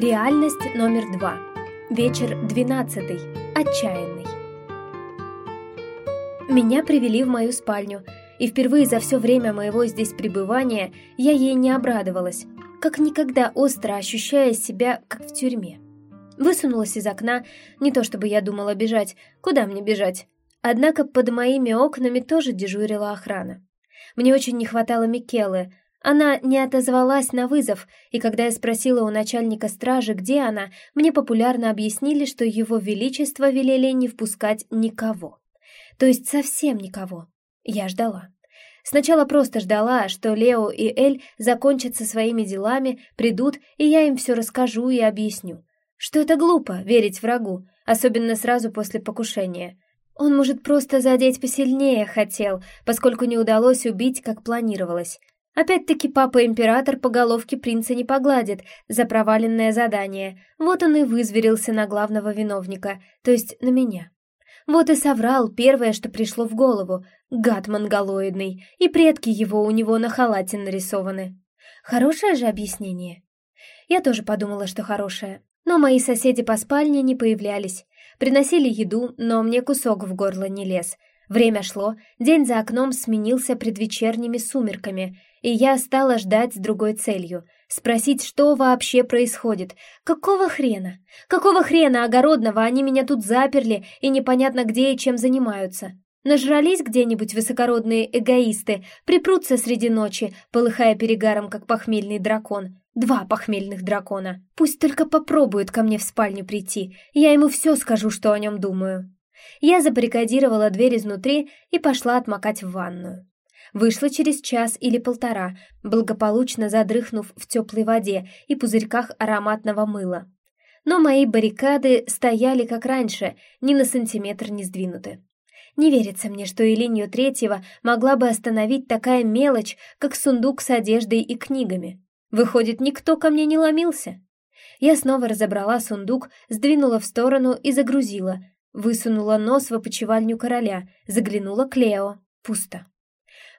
Реальность номер два. Вечер двенадцатый. Отчаянный. Меня привели в мою спальню, и впервые за все время моего здесь пребывания я ей не обрадовалась, как никогда остро ощущая себя, как в тюрьме. Высунулась из окна, не то чтобы я думала бежать, куда мне бежать. Однако под моими окнами тоже дежурила охрана. Мне очень не хватало Микелы, она не отозвалась на вызов, и когда я спросила у начальника стражи, где она, мне популярно объяснили, что его величество велели не впускать никого. То есть совсем никого. Я ждала. Сначала просто ждала, что Лео и Эль закончат со своими делами, придут, и я им все расскажу и объясню. Что это глупо — верить врагу, особенно сразу после покушения. Он, может, просто задеть посильнее хотел, поскольку не удалось убить, как планировалось. Опять-таки папа-император по головке принца не погладит за проваленное задание. Вот он и вызверился на главного виновника, то есть на меня. Вот и соврал первое, что пришло в голову. Гад монголоидный, и предки его у него на халате нарисованы. Хорошее же объяснение. Я тоже подумала, что хорошее. Но мои соседи по спальне не появлялись. Приносили еду, но мне кусок в горло не лез. Время шло, день за окном сменился предвечерними сумерками — и я стала ждать с другой целью — спросить, что вообще происходит. Какого хрена? Какого хрена огородного они меня тут заперли и непонятно где и чем занимаются? Нажрались где-нибудь высокородные эгоисты, припрутся среди ночи, полыхая перегаром, как похмельный дракон. Два похмельных дракона. Пусть только попробует ко мне в спальню прийти, я ему все скажу, что о нем думаю. Я забаррикадировала дверь изнутри и пошла отмокать в ванную. Вышла через час или полтора, благополучно задрыхнув в теплой воде и пузырьках ароматного мыла. Но мои баррикады стояли как раньше, ни на сантиметр не сдвинуты. Не верится мне, что Илинью Третьего могла бы остановить такая мелочь, как сундук с одеждой и книгами. Выходит, никто ко мне не ломился. Я снова разобрала сундук, сдвинула в сторону и загрузила. Высунула нос в опочивальню короля, заглянула к Лео. Пусто.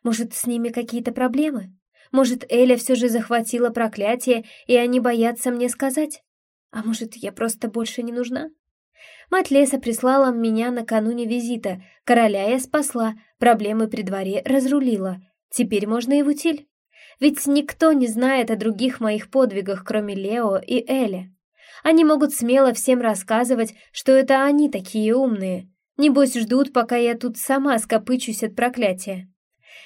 Может, с ними какие-то проблемы? Может, Эля все же захватила проклятие, и они боятся мне сказать? А может, я просто больше не нужна? Мать леса прислала меня накануне визита. Короля я спасла, проблемы при дворе разрулила. Теперь можно и в утиль. Ведь никто не знает о других моих подвигах, кроме Лео и Эля. Они могут смело всем рассказывать, что это они такие умные. Небось ждут, пока я тут сама скопычусь от проклятия.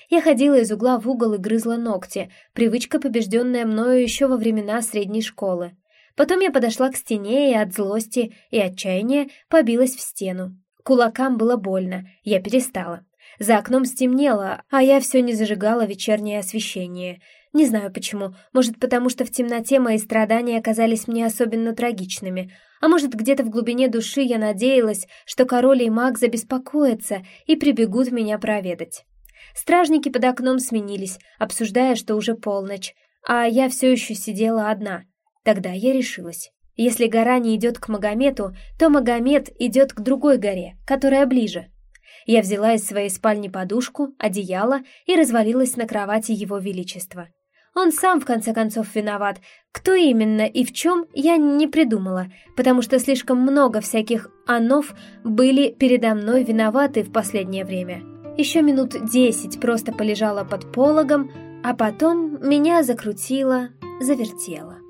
Я ходила из угла в угол и грызла ногти, привычка, побежденная мною еще во времена средней школы. Потом я подошла к стене и от злости и отчаяния побилась в стену. Кулакам было больно, я перестала. За окном стемнело, а я все не зажигала вечернее освещение. Не знаю почему, может потому что в темноте мои страдания оказались мне особенно трагичными, а может где-то в глубине души я надеялась, что король и маг забеспокоятся и прибегут меня проведать. Стражники под окном сменились, обсуждая, что уже полночь, а я все еще сидела одна. Тогда я решилась. Если гора не идет к Магомету, то Магомед идет к другой горе, которая ближе. Я взяла из своей спальни подушку, одеяло и развалилась на кровати Его Величества. Он сам, в конце концов, виноват. Кто именно и в чем, я не придумала, потому что слишком много всяких «анов» были передо мной виноваты в последнее время. Еще минут десять просто полежала под пологом, а потом меня закрутило, завертело.